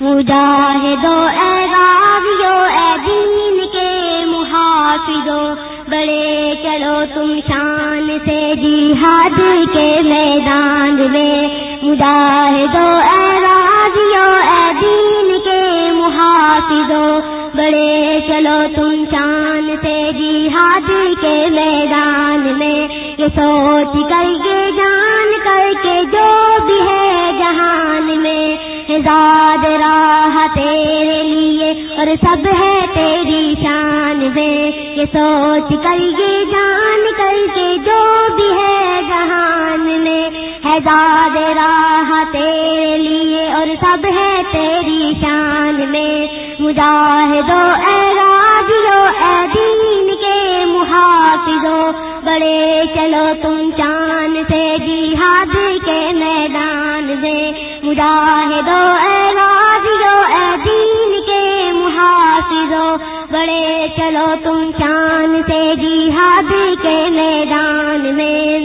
مجاہدو، اے راویو، اے دین کے محافظو، بڑے چلو تم شان سے جہاد کے میدان میں۔ مجاہدو، اے راویو، اے دین کے محافظو، بڑے چلو تم شان سے جہاد کے میدان میں۔ یہ سوچ کر کے جان کر کے جو بھی ہے جہان میں زاد راہ تیرے لیے، اور سب ہے تیری شان میں۔ یہ سوچ کر کے جان کر کے جو بھی ہے جہان میں۔ ہے زاد راہ تیرے لیے، اور سب ہے تیری شان میں۔ مجاہدو، اے راجو اے دین کے محافظو۔ بڑے چلو تم چاند سے جہاد کے میدان میں مجاہدو اے راجو اے دین کے محافظو، بڑے چلو تم چاند سے جہاد کے میدان میں۔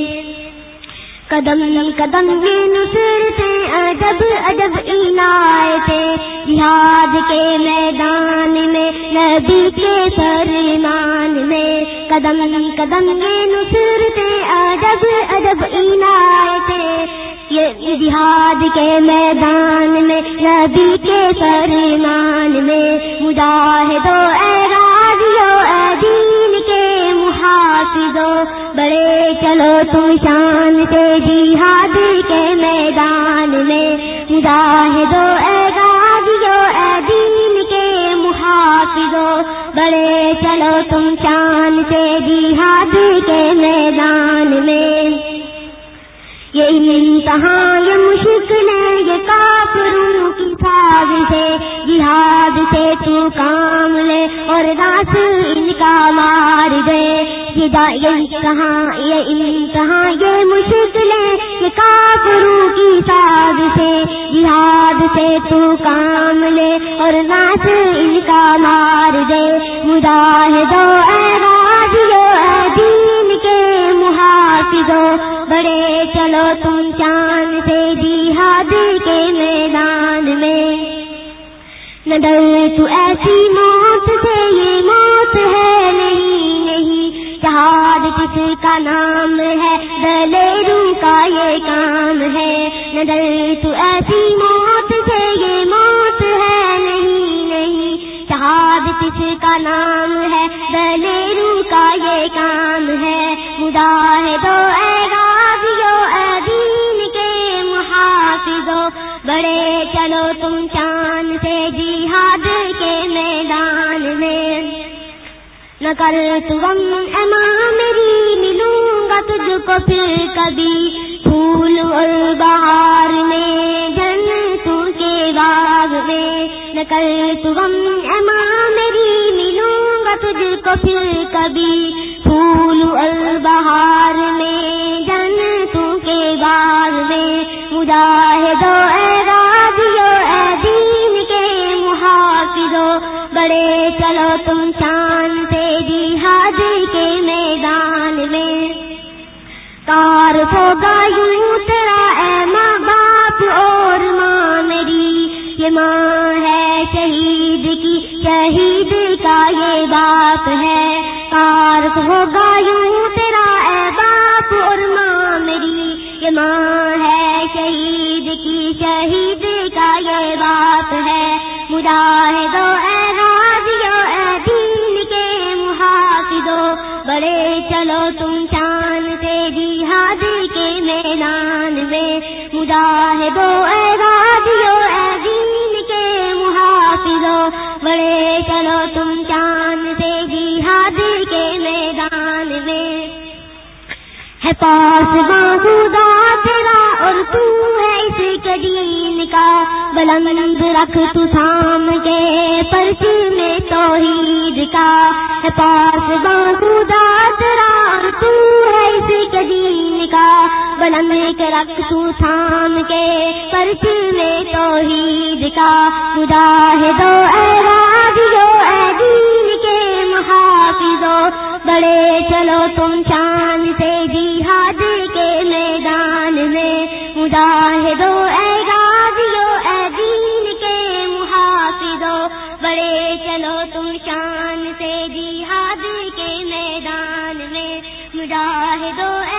قدم قدم میں نصرتے ادب ادب عنایتے جہاد کے میدان میں، نبی کے سرمان میں۔ قدم قدم میں نصرتے ادب ادب عنایتے یہ جہاد کے میدان میں، نبی کے سرمان میں۔ مجاہدو، اے راجیو اے دین کے محافظو۔ بڑے چلو تم شان سے جہاد کے میدان میں۔ مجاہدو، اے گادیو اے دین کے محافظو۔ بڑے چلو تم شان سے جہاد کے میدان میں۔ یہ امتحان یہ مشکل ہے یہ کافروں کی ساز سے جہاد سے تو کام لے اور راس ان کا مار دے۔ یہ کہاں یہ امتحان یہ مشکل ہے یہ کافروں کی ساز سے جہاد سے تو کام لے اور راس ان کا مار دے۔ مجاہدو اے راجو اے دین کے محافظو بڑے چلو تم چاند سے جہاد کے میدان میں۔ نہ ڈر تو ایسی موت سے یہ موت ہے نہیں نہیں۔ جہاد کس کا نام ہے؟ دلیرو کا یہ کام ہے۔ نہ ڈر تو ایسی موت سے یہ موت ہے نہیں نہیں۔ جہاد کس کا نام ہے؟ دلیرو تم چاند سے جہاد کے میدان میں۔ نہ کر تم اما میری، ملوں گا تجھ کو پھر کبھی۔ پھول اور بہار میں جن کے باغ میں۔ نہ کر تم اما میری، ملوں گا تجھ کو پھر کبھی۔ پھول اور بہار میں جن کے باغ میں۔ مجاہدو اے ہوگا یوں تیرا اے ماں باپ اور ماں میری، یہ ماں ہے شہید کی، شہید کا یہ باپ ہے۔ کار ہوگا یوں تیرا اے باپ اور ماں میری، یہ ماں ہے شہید کی، شہید کا یہ باپ ہے۔ مجاہدو اے میدان میں مجاہدو اے راجیو اے دین کے محافظو بڑے چلو تم چاند سے جہاد کے میدان میں۔ ہے پاس خدا تیرا اور تو ہے اس کدین کا۔ بلند رکھ تو تھام کے پرچ میں توحید کا۔ ہے پاس خدا تیرا اور تو ہے اس کدین کا۔ بلند رکھ تو تھام کے پرچ میں توحید کا۔ مجاہدو اے راجیو، اے دین کے محافظو۔ بڑے چلو تم چاند سے جہاد کے میدان میں۔ مجاہدو اے راجیو، اے دین کے بڑے چلو تم شان سے جہاد کے میدان میں۔ مجاہدو اے